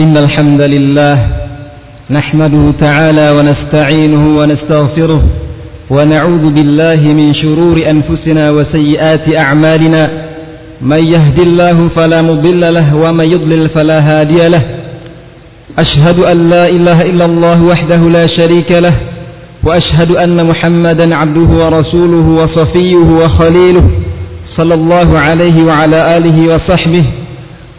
إن الحمد لله نحمده تعالى ونستعينه ونستغفره ونعوذ بالله من شرور أنفسنا وسيئات أعمالنا من يهد الله فلا مضل له ومن يضلل فلا هادي له أشهد أن لا إله إلا الله وحده لا شريك له وأشهد أن محمدا عبده ورسوله وصفيه وخليله صلى الله عليه وعلى آله وصحبه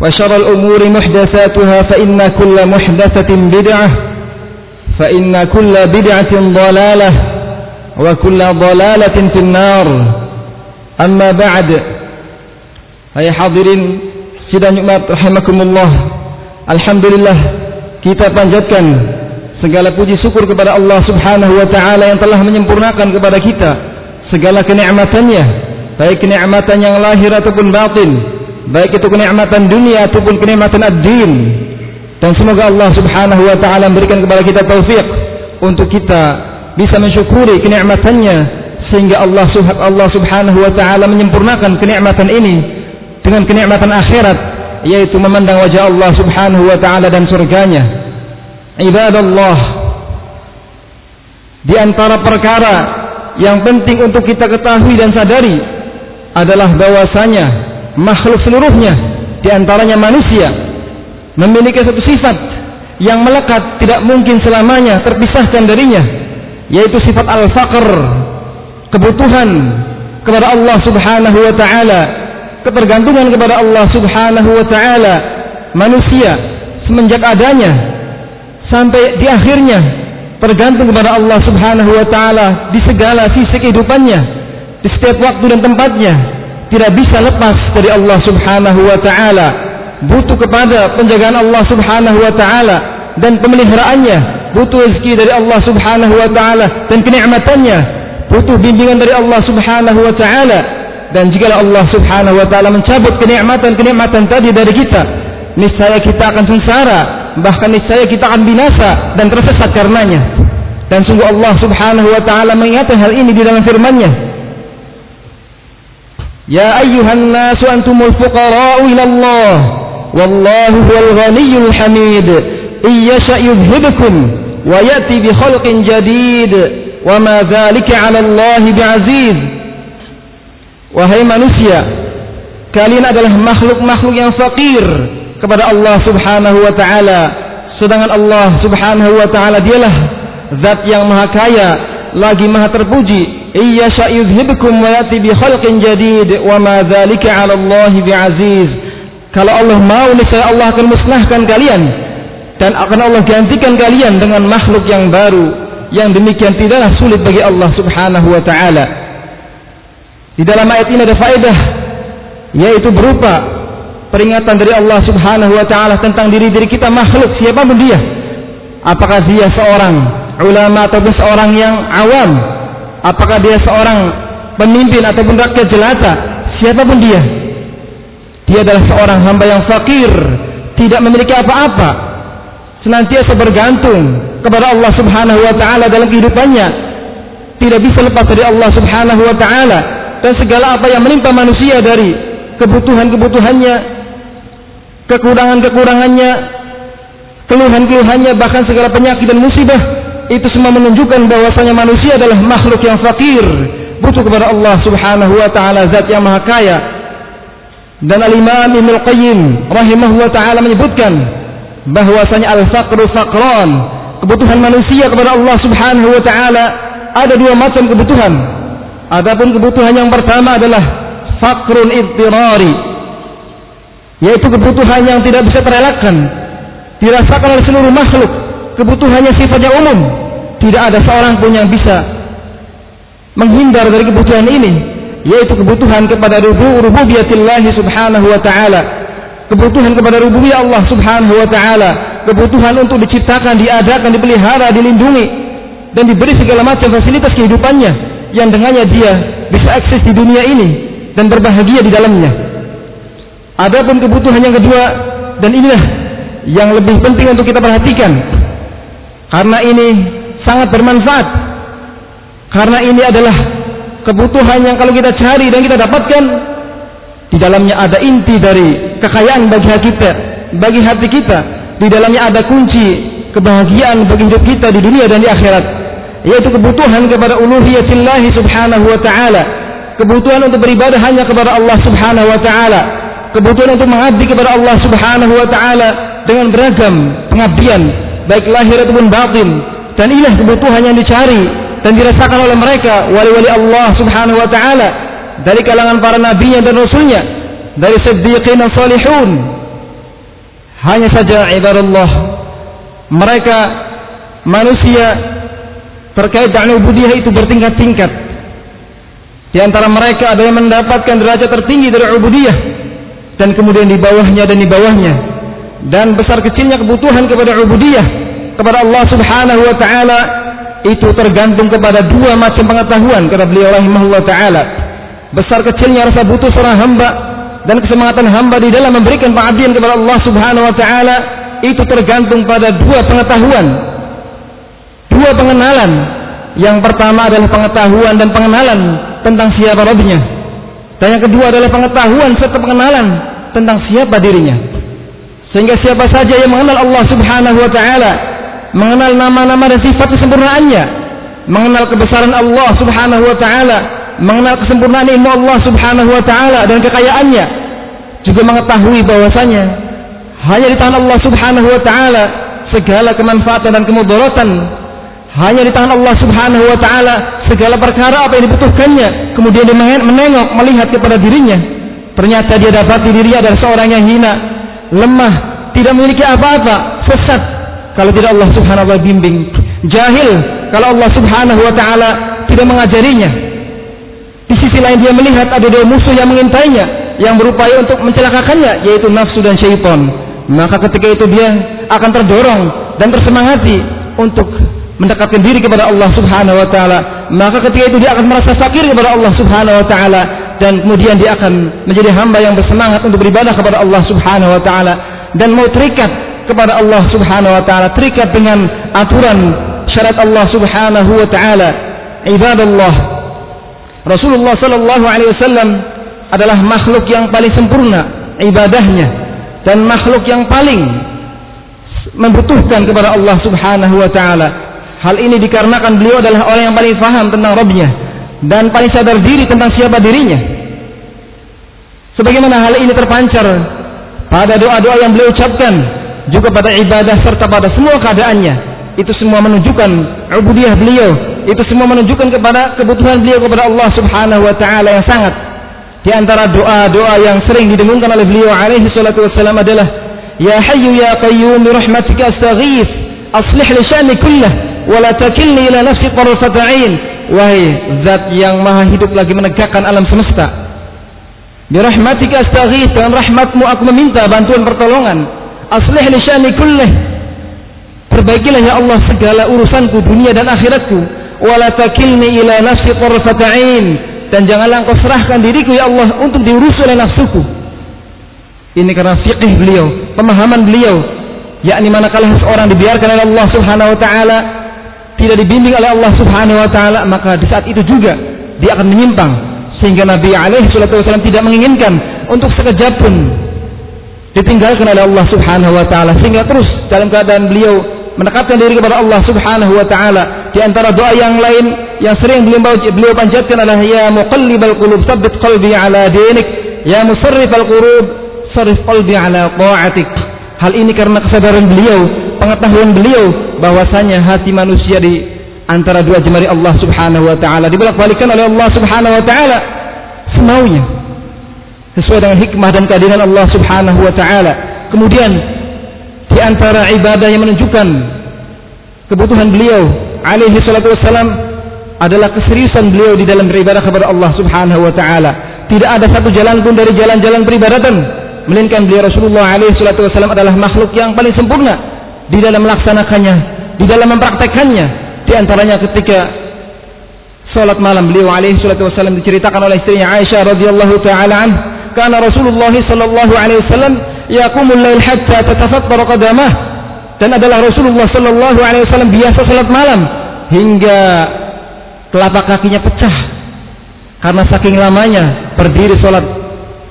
وشر الأمور محدثاتها فإن كل محدثة بدعة فإن كل بدعة ضلالة وكل ضلالة في النار أما بعد Hai hadirin sidang Jumat rahimakumullah Alhamdulillah kita panjatkan segala puji syukur kepada Allah Subhanahu wa taala yang telah menyempurnakan kepada kita segala kenikmatannya baik kenikmatan yang lahir ataupun batin baik itu kenikmatan dunia ataupun kenikmatan ad-din dan semoga Allah Subhanahu wa taala memberikan kepada kita taufik untuk kita bisa mensyukuri kenikmatannya sehingga Allah Allah Subhanahu wa taala menyempurnakan kenikmatan ini dengan kenikmatan akhirat yaitu memandang wajah Allah Subhanahu wa taala dan surganya. Ibadallah di antara perkara yang penting untuk kita ketahui dan sadari adalah bahwasanya makhluk seluruhnya di antaranya manusia memiliki satu sifat yang melekat tidak mungkin selamanya terpisahkan darinya yaitu sifat al-faqr kebutuhan kepada Allah Subhanahu wa taala ketergantungan kepada Allah Subhanahu wa taala manusia semenjak adanya sampai di akhirnya tergantung kepada Allah Subhanahu wa taala di segala sisi kehidupannya di setiap waktu dan tempatnya tidak bisa lepas dari Allah Subhanahu wa taala. Butuh kepada penjagaan Allah Subhanahu wa taala dan pemeliharaannya. Butuh rezeki dari Allah Subhanahu wa taala dan kenikmatannya. Butuh bimbingan dari Allah Subhanahu wa taala. Dan jika Allah Subhanahu wa taala mencabut kenikmatan-kenikmatan tadi dari kita niscaya kita akan sengsara bahkan niscaya kita akan binasa dan tersesat karenanya. Dan sungguh Allah Subhanahu wa taala mengingatkan hal ini di dalam firman-Nya Antumul fuqara'u ila Allah wallahu huwal ghaniyyul hamid iyyasha yudhhibukum wa yati bi khalqin jadid wa ma dzalika 'ala Allah bi'aziz Wahai manusia, kalian adalah makhluk-makhluk yang fakir kepada Allah Subhanahu wa taala. Sedangkan Allah Subhanahu wa taala dialah zat yang maha kaya, lagi maha terpuji. Iya sya'yudhibkum wa yati bi khalqin jadid wa ma dzalika 'ala Allah bi'aziz. Kalau Allah mau niscaya Allah akan musnahkan kalian dan akan Allah gantikan kalian dengan makhluk yang baru yang demikian tidaklah sulit bagi Allah Subhanahu wa taala. Di dalam ayat ini ada faedah yaitu berupa peringatan dari Allah Subhanahu wa taala tentang diri-diri kita makhluk siapa pun dia. Apakah dia seorang ulama ataupun seorang yang awam? Apakah dia seorang pemimpin ataupun rakyat jelata? Siapa pun dia. Dia adalah seorang hamba yang fakir, tidak memiliki apa-apa. Senantiasa bergantung kepada Allah Subhanahu wa taala dalam kehidupannya. Tidak bisa lepas dari Allah Subhanahu wa taala dan segala apa yang menimpa manusia dari kebutuhan-kebutuhannya, kekurangan-kekurangannya, keluhan-keluhannya, bahkan segala penyakit dan musibah, itu semua menunjukkan bahwasanya manusia adalah makhluk yang fakir, butuh kepada Allah Subhanahu wa taala zat yang maha kaya. Dan Al-Imam Ibnu Qayyim rahimahullah taala menyebutkan bahwasanya al-faqru faqran, kebutuhan manusia kepada Allah Subhanahu wa taala ada dua macam kebutuhan. Adapun kebutuhan yang pertama adalah fakrun idtirari yaitu kebutuhan yang tidak bisa terelakkan dirasakan oleh seluruh makhluk kebutuhannya sifatnya umum. Tidak ada seorang pun yang bisa menghindar dari kebutuhan ini yaitu kebutuhan kepada rububiyatillah subhanahu wa ta'ala. Kebutuhan kepada rububiyah Allah subhanahu wa ta'ala. Kebutuhan untuk diciptakan, diadakan, dipelihara, dilindungi dan diberi segala macam fasilitas kehidupannya yang dengannya dia bisa eksis di dunia ini dan berbahagia di dalamnya. Adapun kebutuhan yang kedua dan inilah yang lebih penting untuk kita perhatikan karena ini sangat bermanfaat. Karena ini adalah kebutuhan yang kalau kita cari dan kita dapatkan di dalamnya ada inti dari kekayaan bagi hati kita bagi hati kita. Di dalamnya ada kunci kebahagiaan bagi hidup kita di dunia dan di akhirat yaitu kebutuhan kepada uluhiyatillah subhanahu wa ta'ala. Kebutuhan untuk beribadah hanya kepada Allah subhanahu wa ta'ala. Kebutuhan untuk mengabdi kepada Allah subhanahu wa ta'ala dengan beragam pengabdian baik lahir ataupun batin. Dan inilah kebutuhan yang dicari dan dirasakan oleh mereka. Wali-wali Allah Subhanahu wa taala. Dari kalangan para nabi dan rasulnya. Dari siddiqin dan salihun. Hanya saja ibadallah mereka manusia terkait dengan ubudiyah itu bertingkat-tingkat. Di antara mereka ada yang mendapatkan derajat tertinggi dari ubudiyah dan kemudian di bawahnya dan di bawahnya dan besar kecilnya kebutuhan kepada ubudiyah kepada Allah Subhanahu wa taala itu tergantung kepada dua macam pengetahuan kata beliau rahimahullah taala. Besar kecilnya rasa butuh seorang hamba dan kesemangatan hamba di dalam memberikan pengabdian kepada Allah Subhanahu wa taala itu tergantung pada dua pengetahuan. Dua pengenalan. Yang pertama adalah pengetahuan dan pengenalan tentang siapa Rabbnya. Dan yang kedua adalah pengetahuan serta pengenalan tentang siapa dirinya. Sehingga siapa saja yang mengenal Allah Subhanahu wa taala mengenal nama-nama dan sifat kesempurnaannya, mengenal kebesaran Allah Subhanahu wa taala, mengenal kesempurnaan ilmu Allah Subhanahu wa taala dan kekayaannya, juga mengetahui bahwasanya hanya di tangan Allah Subhanahu wa taala segala kemanfaatan dan kemudaratan hanya di tangan Allah Subhanahu wa taala segala perkara apa yang dibutuhkannya kemudian dia menengok melihat kepada dirinya. Ternyata dia dapat dirinya adalah seorang yang hina lemah tidak memiliki apa-apa sesat kalau tidak Allah Subhanahu wa taala bimbing. Jahil kalau Allah Subhanahu wa taala tidak mengajarinya. Di sisi lain dia melihat ada dua musuh yang mengintainya yang berupaya untuk mencelakakannya yaitu nafsu dan syaitan. Maka ketika itu dia akan terdorong dan tersemangati untuk mendekatkan diri kepada Allah Subhanahu wa taala. Maka ketika itu dia akan merasa sakir kepada Allah Subhanahu wa taala dan kemudian dia akan menjadi hamba yang bersemangat untuk beribadah kepada Allah Subhanahu wa taala dan mau terikat kepada Allah Subhanahu wa taala, terikat dengan aturan syarat Allah Subhanahu wa taala. Ibadallah. Rasulullah sallallahu alaihi wasallam adalah makhluk yang paling sempurna ibadahnya dan makhluk yang paling membutuhkan kepada Allah Subhanahu wa taala. Hal ini dikarenakan beliau adalah orang yang paling faham tentang Rabbnya dan paling sadar diri tentang siapa dirinya. Sebagaimana hal ini terpancar pada doa-doa yang beliau ucapkan juga pada ibadah serta pada semua keadaannya. Itu semua menunjukkan ubudiyah beliau. Itu semua menunjukkan kepada kebutuhan beliau kepada Allah Subhanahu wa taala yang sangat. Di antara doa-doa yang sering didengungkan oleh beliau alaihi salatu wassalam adalah ya hayyu ya qayyum bi rahmatika astaghith aslih li sya'ni kullah wa la takilni ila nafsi tarfata ain. Wahai zat yang maha hidup lagi menegakkan alam semesta bi rahmatika astaghith dengan rahmatmu aku meminta bantuan pertolongan. Aslih li sya'ni kullih perbaikilah ya Allah segala urusanku dunia dan akhiratku. Wala takilni ila nafsi tarfata ain. Dan janganlah engkau serahkan diriku ya Allah untuk diurus oleh nafsuku. Ini karena fiqih beliau pemahaman beliau yakni manakala seorang dibiarkan oleh Allah Subhanahu wa taala tidak dibimbing oleh Allah Subhanahu wa taala maka di saat itu juga dia akan menyimpang. Sehingga Nabi alaihi wasallam tidak menginginkan untuk sekejap pun ditinggalkan oleh Allah Subhanahu wa taala. Sehingga terus dalam keadaan beliau mendekatkan diri kepada Allah Subhanahu wa taala. Di antara doa yang lain yang sering beliau beliau panjatkan adalah ya muqallibal qulub tsabbit qalbi ala dinik. Ya musarrifal qulub sarif qalbi ala ta'atik hal ini karena kesadaran beliau pengetahuan beliau bahwasanya hati manusia di antara dua jemari Allah Subhanahu wa taala dibolak-balikkan oleh Allah Subhanahu wa taala semaunya sesuai dengan hikmah dan keadilan Allah Subhanahu wa taala. Kemudian di antara ibadah yang menunjukkan kebutuhan beliau alaihi salatu wassalam adalah keseriusan beliau di dalam beribadah kepada Allah Subhanahu wa taala. Tidak ada satu jalan pun dari jalan-jalan peribadatan melainkan beliau Rasulullah alaihi salatu wasallam adalah makhluk yang paling sempurna di dalam melaksanakannya, di dalam mempraktekannya. Di antaranya ketika salat malam beliau alaihi salatu wasallam diceritakan oleh istrinya Aisyah radhiyallahu taala an, kana Rasulullah sallallahu alaihi wasallam yaqumul lail hatta qadamah dan adalah Rasulullah sallallahu alaihi wasallam biasa salat malam hingga telapak kakinya pecah karena saking lamanya berdiri salat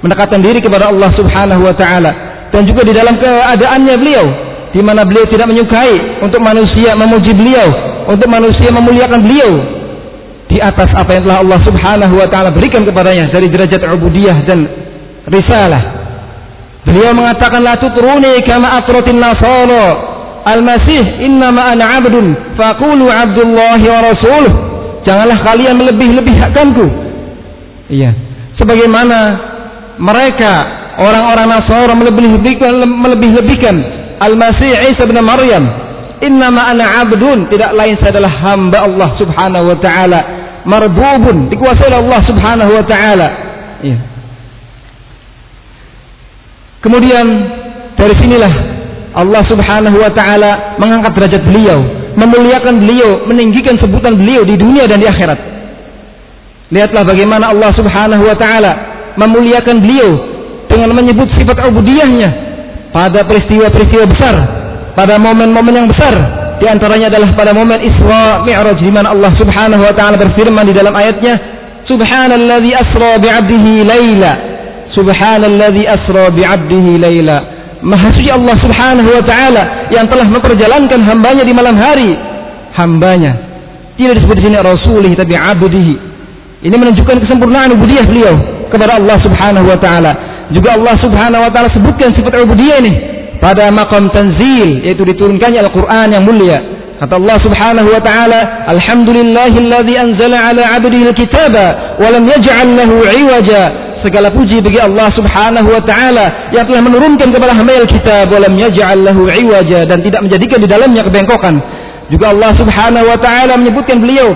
mendekatkan diri kepada Allah Subhanahu wa taala dan juga di dalam keadaannya beliau di mana beliau tidak menyukai untuk manusia memuji beliau, untuk manusia memuliakan beliau di atas apa yang telah Allah Subhanahu wa taala berikan kepadanya dari derajat ubudiyah dan risalah. Beliau mengatakan la tutruni kama atratin nasara al-masih innama ana 'abdun faqulu 'abdullah wa rasuluh. Janganlah kalian melebih-lebihkanku. Iya. Sebagaimana mereka orang-orang Nasara melebih-lebihkan melebih-lebihkan Al-Masih Isa bin Maryam. Innama ana abdun tidak lain saya adalah hamba Allah Subhanahu wa taala. Marbubun dikuasai oleh Allah Subhanahu wa taala. Ya. kemudian dari sinilah Allah Subhanahu wa taala mengangkat derajat beliau memuliakan beliau meninggikan sebutan beliau di dunia dan di akhirat. Lihatlah bagaimana Allah Subhanahu wa taala memuliakan beliau dengan menyebut sifat ubudiyahnya pada peristiwa-peristiwa besar, pada momen-momen yang besar. Di antaranya adalah pada momen Isra Mi'raj di mana Allah Subhanahu wa taala berfirman di dalam ayatnya, "Subhanalladzi asra bi'abdihi laila." Subhanalladzi asra bi'abdihi laila. Maha suci Allah Subhanahu wa taala yang telah memperjalankan hambanya di malam hari. Hambanya. Tidak disebut di sini rasulih tapi abdihi. Ini menunjukkan kesempurnaan ubudiyah beliau kepada Allah Subhanahu wa taala. Juga Allah Subhanahu wa taala sebutkan sifat ubudiyah ini pada maqam tanzil yaitu diturunkannya Al-Qur'an yang mulia. Kata Allah Subhanahu wa taala, "Alhamdulillahilladzi anzala 'ala 'abdihi al-kitaba wa lam yaj'al lahu 'iwaja." Segala puji bagi Allah Subhanahu wa taala yang telah menurunkan kepada hamba kitab wa lam yaj'al lahu 'iwaja dan tidak menjadikan di dalamnya kebengkokan. Juga Allah Subhanahu wa taala menyebutkan beliau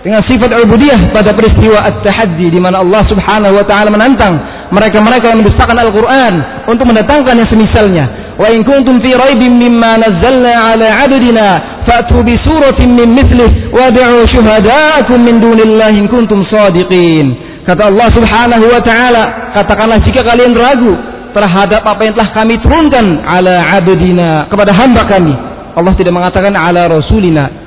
dengan sifat ubudiyah pada peristiwa at-tahaddi di mana Allah Subhanahu wa taala menantang mereka-mereka yang mendustakan Al-Qur'an untuk mendatangkan yang semisalnya. Wa in kuntum fi raibin mimma nazzalna ala 'abdina fa'tu bi suratin min mithlih wad'u syuhada'akum min dunillahi in kuntum shadiqin. Kata Allah Subhanahu wa taala, katakanlah jika kalian ragu terhadap apa yang telah kami turunkan ala 'abdina kepada hamba kami. Allah tidak mengatakan ala rasulina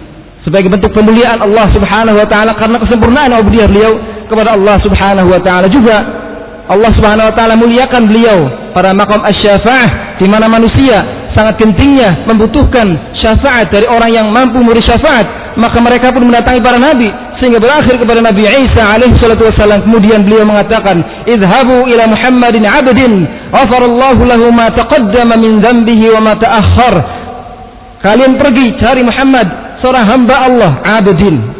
sebagai bentuk pemuliaan Allah Subhanahu wa taala karena kesempurnaan ubudiyah beliau kepada Allah Subhanahu wa taala juga. Allah Subhanahu wa taala muliakan beliau. Pada makam asy-syafa'ah di mana manusia sangat gentingnya membutuhkan syafaat dari orang yang mampu memberi syafaat maka mereka pun mendatangi para nabi sehingga berakhir kepada Nabi Isa alaihi salatu wasallam kemudian beliau mengatakan idhabu ila Muhammadin abdin ghafarallahu lahu ma taqaddama min dhanbihi wa ma ta'akhkhar. Kalian pergi cari Muhammad seorang hamba Allah abdin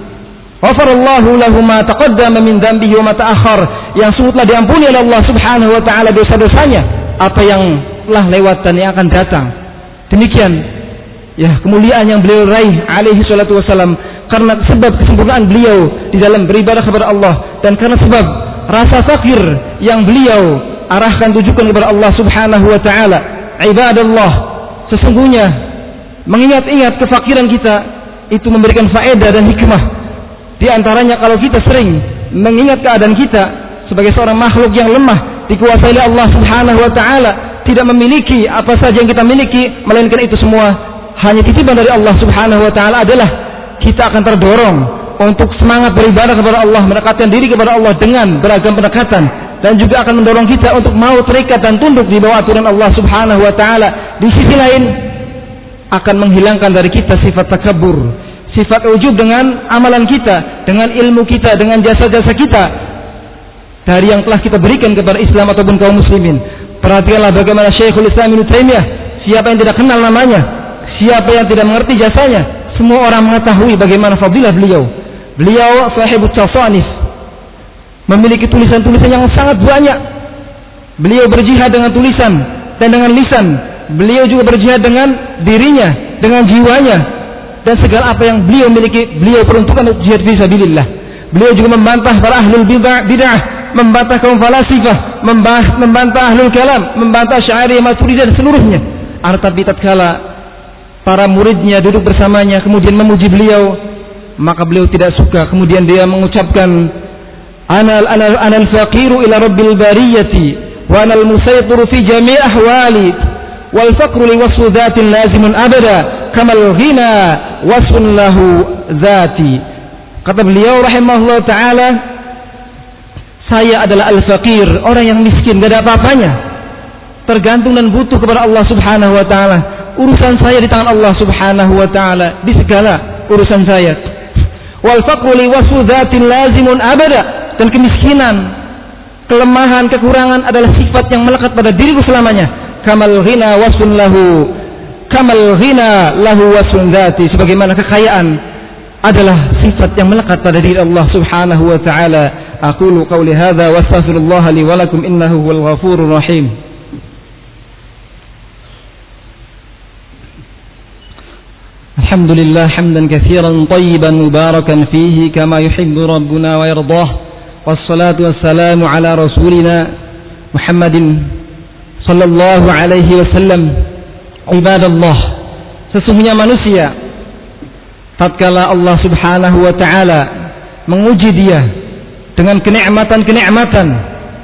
Wafarallahu lahu ma taqaddama min dhanbihi wa ma ta'akhkhar. Yang sungguh diampuni oleh Allah Subhanahu wa taala dosa-dosanya. Apa yang telah lewat dan yang akan datang. Demikian ya kemuliaan yang beliau raih alaihi salatu wasalam karena sebab kesempurnaan beliau di dalam beribadah kepada Allah. Dan karena sebab rasa fakir yang beliau arahkan tujukan kepada Allah Subhanahu wa taala. Ibadallah sesungguhnya mengingat-ingat kefakiran kita itu memberikan faedah dan hikmah. Di antaranya kalau kita sering mengingat keadaan kita sebagai seorang makhluk yang lemah, dikuasai oleh Allah Subhanahu wa taala, tidak memiliki apa saja yang kita miliki, melainkan itu semua hanya titipan dari Allah Subhanahu wa taala adalah kita akan terdorong untuk semangat beribadah kepada Allah, mendekatkan diri kepada Allah dengan beragam pendekatan dan juga akan mendorong kita untuk mau terikat dan tunduk di bawah aturan Allah Subhanahu wa taala. Di sisi lain, akan menghilangkan dari kita sifat takabur, sifat ujub dengan amalan kita, dengan ilmu kita, dengan jasa-jasa kita dari yang telah kita berikan kepada Islam ataupun kaum muslimin. Perhatikanlah bagaimana Syekhul Islam Ibnu Taimiyah, siapa yang tidak kenal namanya, siapa yang tidak mengerti jasanya semua orang mengetahui bagaimana fadilah beliau. Beliau sahibut tasanif memiliki tulisan-tulisan yang sangat banyak. Beliau berjihad dengan tulisan dan dengan lisan beliau juga berjihad dengan dirinya dengan jiwanya. Dan segala apa yang beliau miliki beliau peruntukkan untuk jihad fisabilillah beliau juga membantah para ahlul bid'ah bid'ah membantah kaum falasifah membantah, membantah ahlul kalam membantah syairi maturidiyah dan seluruhnya. Tapi tatkala para muridnya duduk bersamanya kemudian memuji beliau maka beliau tidak suka. Kemudian dia mengucapkan anal anal anal faqiru ila rabbil bariyati wa anal musaytiru fi jami' ahwali wal faqru li wasfu dhatin lazimun abada kamal ghina wasfun kata beliau rahimahullah taala saya adalah al-faqir orang yang miskin tidak ada apa-apanya. Tergantung dan butuh kepada Allah Subhanahu wa taala. Urusan saya di tangan Allah Subhanahu wa taala di segala urusan saya. Wal faqru li wasfu dhatin lazimun abada dan kemiskinan kelemahan kekurangan adalah sifat yang melekat pada diriku selamanya kamal ghina wasfun lahu kamal ghina lahu wasfun dhati sebagaimana kekayaan adalah sifat yang melekat pada diri Allah Subhanahu wa taala aqulu qawli hadza wa astaghfirullah li wa lakum innahu huwal ghafurur rahim الحمد لله حمدا كثيرا طيبا مباركا فيه كما يحب ربنا ويرضاه والصلاة والسلام على رسولنا محمد sallallahu alaihi wasallam, "Ibadallah, sesungguhnya manusia tatkala Allah Subhanahu wa taala menguji dia dengan kenikmatan-kenikmatan,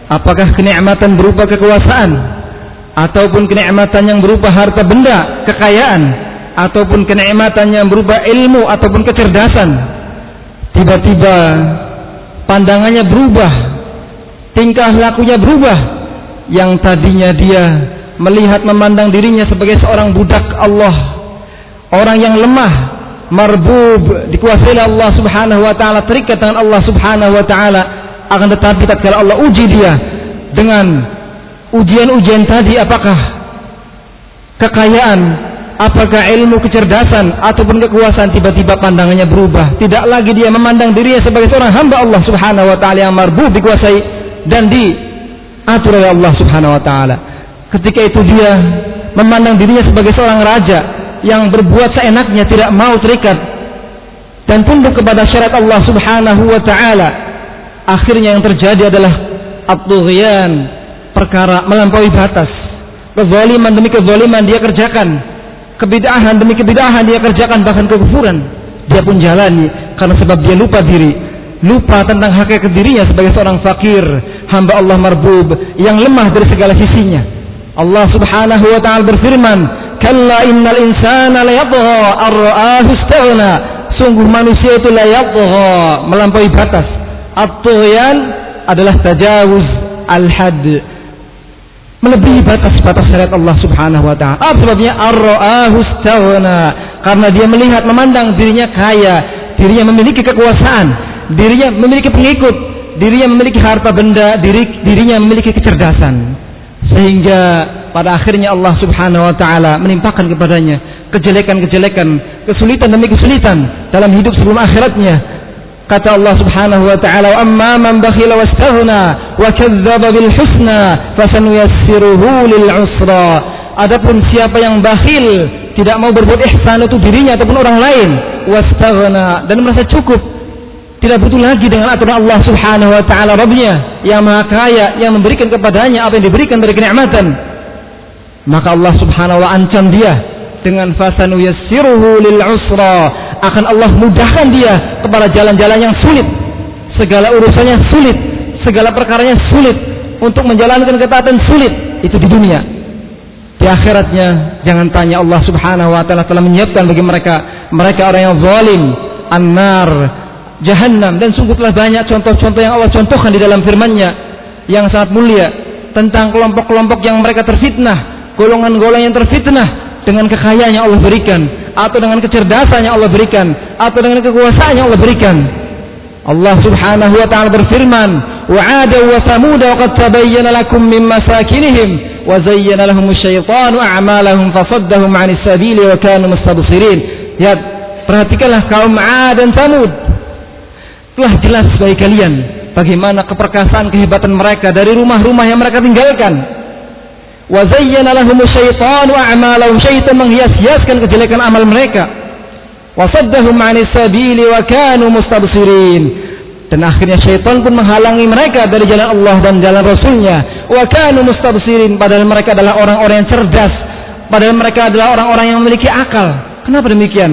apakah kenikmatan berupa kekuasaan ataupun kenikmatan yang berupa harta benda, kekayaan ataupun kenikmatan yang berupa ilmu ataupun kecerdasan, tiba-tiba pandangannya berubah, tingkah lakunya berubah yang tadinya dia melihat memandang dirinya sebagai seorang budak Allah orang yang lemah marbub dikuasai oleh Allah Subhanahu wa taala terikat dengan Allah Subhanahu wa taala akan tetapi tatkala Allah uji dia dengan ujian-ujian tadi apakah kekayaan apakah ilmu kecerdasan ataupun kekuasaan tiba-tiba pandangannya berubah. Tidak lagi dia memandang dirinya sebagai seorang hamba Allah Subhanahu wa taala yang marbub dikuasai dan diatur oleh Allah Subhanahu wa taala Ketika itu dia memandang dirinya sebagai seorang raja yang berbuat seenaknya tidak mau terikat dan tunduk kepada syarat Allah Subhanahu wa taala. Akhirnya yang terjadi adalah at perkara melampaui batas. Kezaliman demi kezaliman dia kerjakan. Kebidahan demi kebidahan dia kerjakan bahkan kekufuran dia pun jalani karena sebab dia lupa diri lupa tentang hakikat dirinya sebagai seorang fakir, hamba Allah marbub yang lemah dari segala sisinya. Allah Subhanahu wa taala berfirman, "Kalla innal insana la yadgha ar-ra'ahu istaghna." Sungguh manusia itu la yadgha, melampaui batas. At-tughyan adalah tajawuz al-had. Melebihi batas-batas syariat Allah Subhanahu wa taala. Apa sebabnya? Ar-ra'ahu. Karena dia melihat memandang dirinya kaya, dirinya memiliki kekuasaan, dirinya memiliki pengikut, dirinya memiliki harta benda, diri, dirinya memiliki kecerdasan sehingga pada akhirnya Allah Subhanahu wa taala menimpakan kepadanya kejelekan-kejelekan, kesulitan demi kesulitan dalam hidup sebelum akhiratnya. Kata Allah Subhanahu wa taala, "Amma man bakhila wastaghna wa kadzdzaba bil husna, fasanuyassiruhu lil usra." Adapun siapa yang bakhil, tidak mau berbuat ihsan untuk dirinya ataupun orang lain, wastaghna dan merasa cukup tidak butuh lagi dengan aturan Allah Subhanahu wa taala Rabbnya yang Maha Kaya yang memberikan kepadanya apa yang diberikan dari kenikmatan. Maka Allah Subhanahu wa ancam dia dengan fasanu yassiruhu lil usra akan Allah mudahkan dia kepada jalan-jalan yang sulit. Segala urusannya sulit, segala perkaranya sulit untuk menjalankan ketaatan sulit itu di dunia. Di akhiratnya jangan tanya Allah Subhanahu wa taala telah menyiapkan bagi mereka mereka orang yang zalim, annar Jahannam dan sungguh telah banyak contoh-contoh yang Allah contohkan di dalam firman-Nya yang sangat mulia tentang kelompok-kelompok yang mereka terfitnah, golongan-golongan yang terfitnah dengan kekayaan yang Allah berikan atau dengan kecerdasan yang Allah berikan atau dengan kekuasaan yang Allah berikan. Allah Subhanahu wa taala berfirman, "Wa wa thamud wa qad tabayyana lakum min masakinihim wa zayyana lahum asyaitanu a'malahum fasaddahum 'anis sabili wa kanu mustabsirin." Ya, perhatikanlah kaum 'Ad dan Thamud. Telah jelas bagi kalian bagaimana keperkasaan kehebatan mereka dari rumah-rumah yang mereka tinggalkan. Wa zayyana lahum asyaitanu a'malahum. Syaitan menghias-hiaskan kejelekan amal mereka wasaddahum 'anis sabili wa kanu mustabsirin dan akhirnya syaitan pun menghalangi mereka dari jalan Allah dan jalan Rasulnya. wa kanu mustabsirin padahal mereka adalah orang-orang yang cerdas. Padahal mereka adalah orang-orang yang memiliki akal. Kenapa demikian?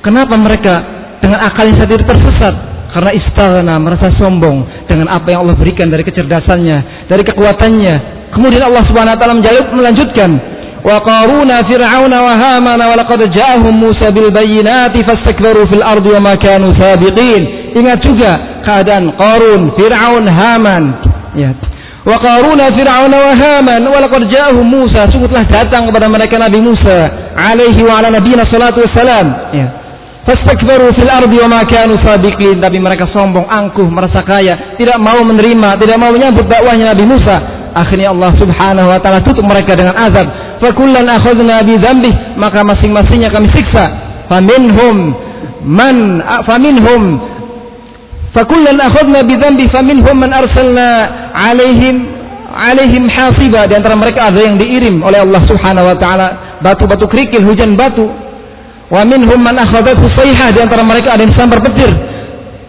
Kenapa mereka dengan akal yang sendiri tersesat? Karena istana merasa sombong dengan apa yang Allah berikan dari kecerdasannya dari kekuatannya. Kemudian Allah Subhanahu wa taala melanjutkan wa qaruna fir'auna wa hamana wa laqad ja'ahum Musa bil bayyinati fastakbaru fil. Ingat juga keadaan Qarun, Fir'aun, Haman. Ya. Wa qaruna fir'auna wa haman wa laqad ja'ahum datang kepada mereka Nabi Musa alaihi wa ala nabiyina salatu wassalam ya fastakbaru fil ardi wa ma kanu sabiqin tapi mereka sombong angkuh merasa kaya tidak mau menerima tidak mau menyambut dakwahnya Nabi Musa akhirnya Allah Subhanahu wa taala tutup mereka dengan azab fakullan akhadna bi dzambih maka masing-masingnya kami siksa. Faminhum man faminhum. Fakullan akhadna bi dzambih faminhum man arsalna alaihim alaihim hasiba. Di antara mereka ada yang diirim oleh Allah Subhanahu wa taala. Batu-batu kerikil hujan batu. Wa minhum man akhadathu sayhah di antara mereka ada yang sambar petir.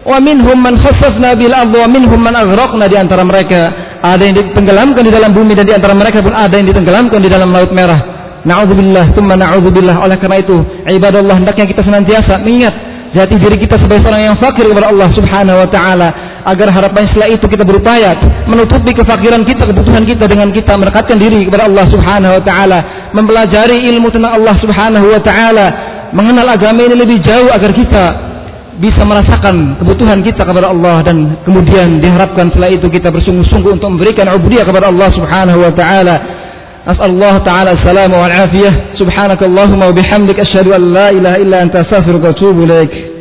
Wa minhum man khassafna bil ardh wa minhum man aghraqna. Di antara mereka ada yang ditenggelamkan di dalam bumi dan di antara mereka pun ada yang ditenggelamkan di dalam laut merah. Na'udzubillah, thumma na'udzubillah. Oleh karena itu, ibadallah hendaknya kita senantiasa mengingat jati diri kita sebagai seorang yang fakir kepada Allah Subhanahu wa taala agar harapan setelah itu kita berupaya menutupi kefakiran kita, kebutuhan kita dengan kita mendekatkan diri kepada Allah Subhanahu wa taala, mempelajari ilmu tentang Allah Subhanahu wa taala, mengenal agama ini lebih jauh agar kita bisa merasakan kebutuhan kita kepada Allah dan kemudian diharapkan setelah itu kita bersungguh-sungguh untuk memberikan ubudiyah kepada Allah Subhanahu wa taala. As'alullah taala salam wal afiyah. Subhanakallahumma wa bihamdik asyhadu wa atubu.